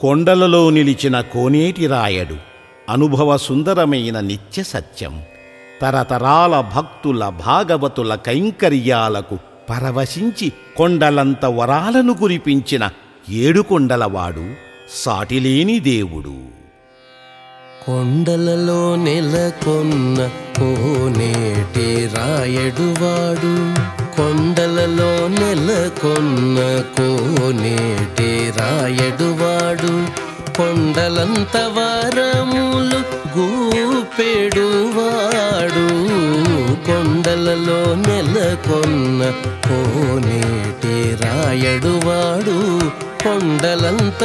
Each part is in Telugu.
కొండలలో నిలిచిన కోనేటి రాయడు అనుభవ సుందరమైన నిత్య సత్యం. తరతరాల భక్తుల భాగవతుల కైంకర్యాలకు పరవశించి కొండలంత వరాలను కురిపించిన ఏడుకొండలవాడు సాటిలేని దేవుడు. కొండలలో నెలకొన్న కోనేటి రాయడువాడు కొండలలో నెలకొన్న కోనేటి రాయడువాడు కొండలంత వారములు గూపెడువాడు. కొండలలో నెలకొన్న కోనేటి రాయడువాడు కొండలంత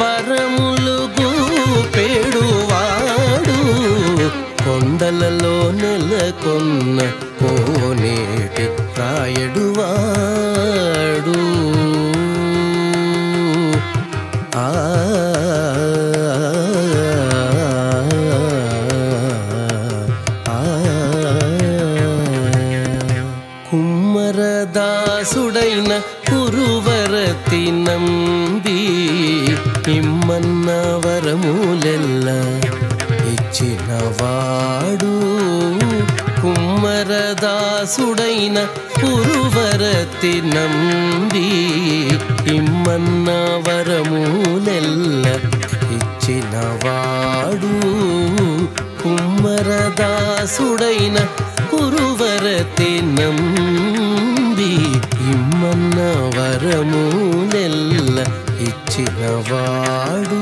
వరములు గూపెడువాడు. కొండలలో నెలకొన్న పోనేటి రాయడువాడు ఆ కుమ్మరదాసుడైన కురువరతి నంబి ఇమ్మన్న వరములెల్ల ఇచ్చినవాడు కుమ్మరదాసుడైన కురువరతి నంబి ఇమ్మన్న వరములెల్ల ఇచ్చినవాడు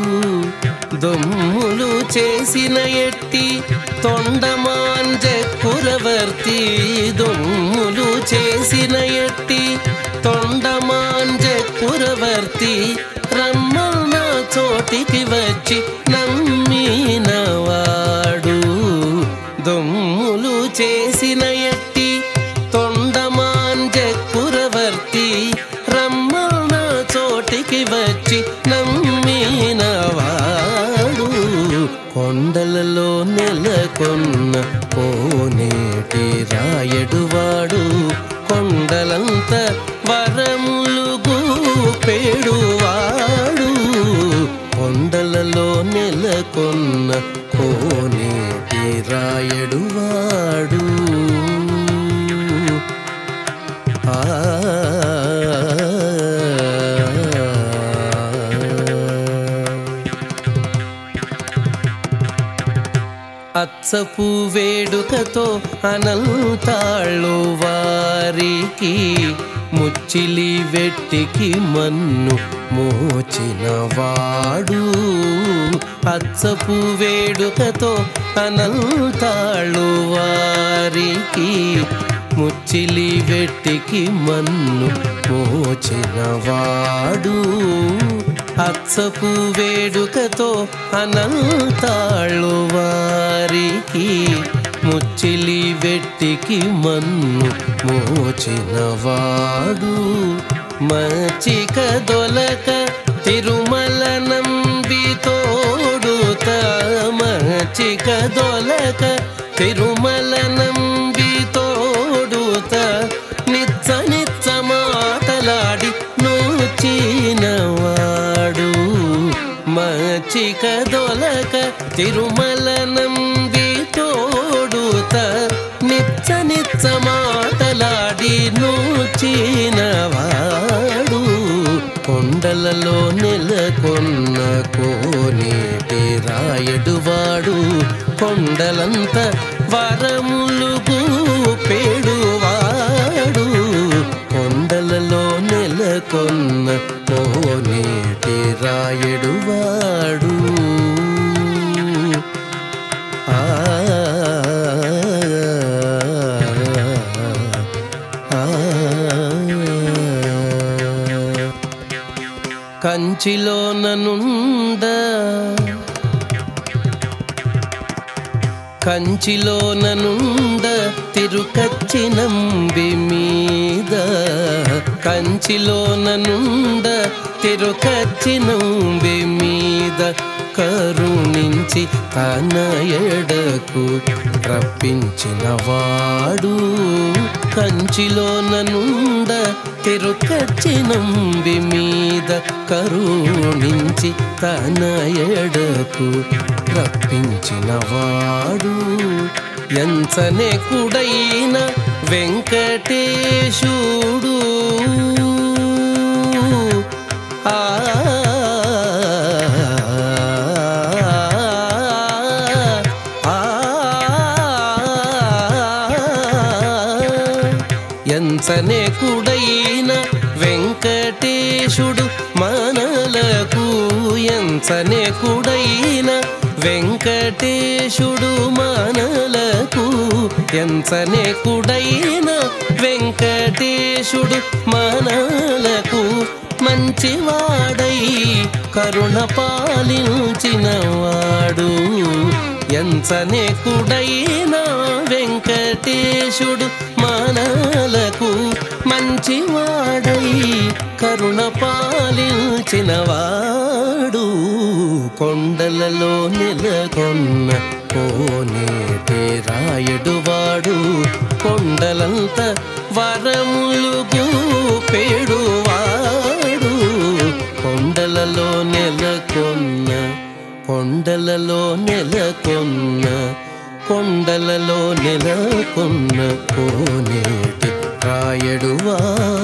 దొమ్ములు చేసిన ఎట్టి తొండమాంజ కురవర్తి దొమ్ములు చేసిన ఎట్టి తొండమాంజ కురవర్తి నెలకొన్న అచ్చపు వేడుకతో అనంతాళ్ళు వారికి ముచ్చిలి వెట్టికి మన్ను మోచినవాడు. అచ్చపు వేడుకతో అనంతాళ్ళు వారికి ముచ్చిలి వెట్టికి మన్ను మోచినవాడు. అచ్చపు వేడుకతో అనంతాళ్ళు వారికి ముచ్చిలి వెట్టికి మన్ను మోచినవాడు. మచిక దొలక తిరుమల నంబి తోడుత మచిక దొలక తిరుమల నంబి తోడుత నిత్స నిత్స మాటలాడి నోచినవాడు మచిక దొలక తిరుమల నంది తోడుత నిత్స నిత్స మాటలాడి నూచినవాడు కొండలలో నెలకొన్న కోనేటి రాయడువాడు కొండలంత వరము కంచిలోననుండ కంచిలోననుండ తిరుకచ్చినంబి మీద. కంచిలో కంచిలోననుండ తిరుకచ్చినంబి మీద. కరుణించి తన ఎడకు రప్పించిన వాడు. కంచిలోననుండ తిరుకచ్చినంబి మీద కరుణించి తన ఎడకు రప్పించిన వాడు. ఎంచనే కుడైన వెంకటేశుడు. ఆ ఎంచనే వెంకటేశుడు మనలకు ఎంచనే కుడైన వెంకటేశుడు మనలకు ఎంచనే కుడైన వెంకటేశుడు మనలకు మంచివాడై కరుణ పాలించినవాడు ఎంచనే కుడైన వెంకటేశుడు మనలకు మంచివాడై కరుణ పాలించినవాడు కొండలలో నిలకొన్న పోనే పేరాయుడువాడు కొండలంత వరములు పేడువాడు కొండలలో నెలకొన్న కొండలలో నెలకొన్న కొండలలో నెలకొన్న పోనే எடுவார்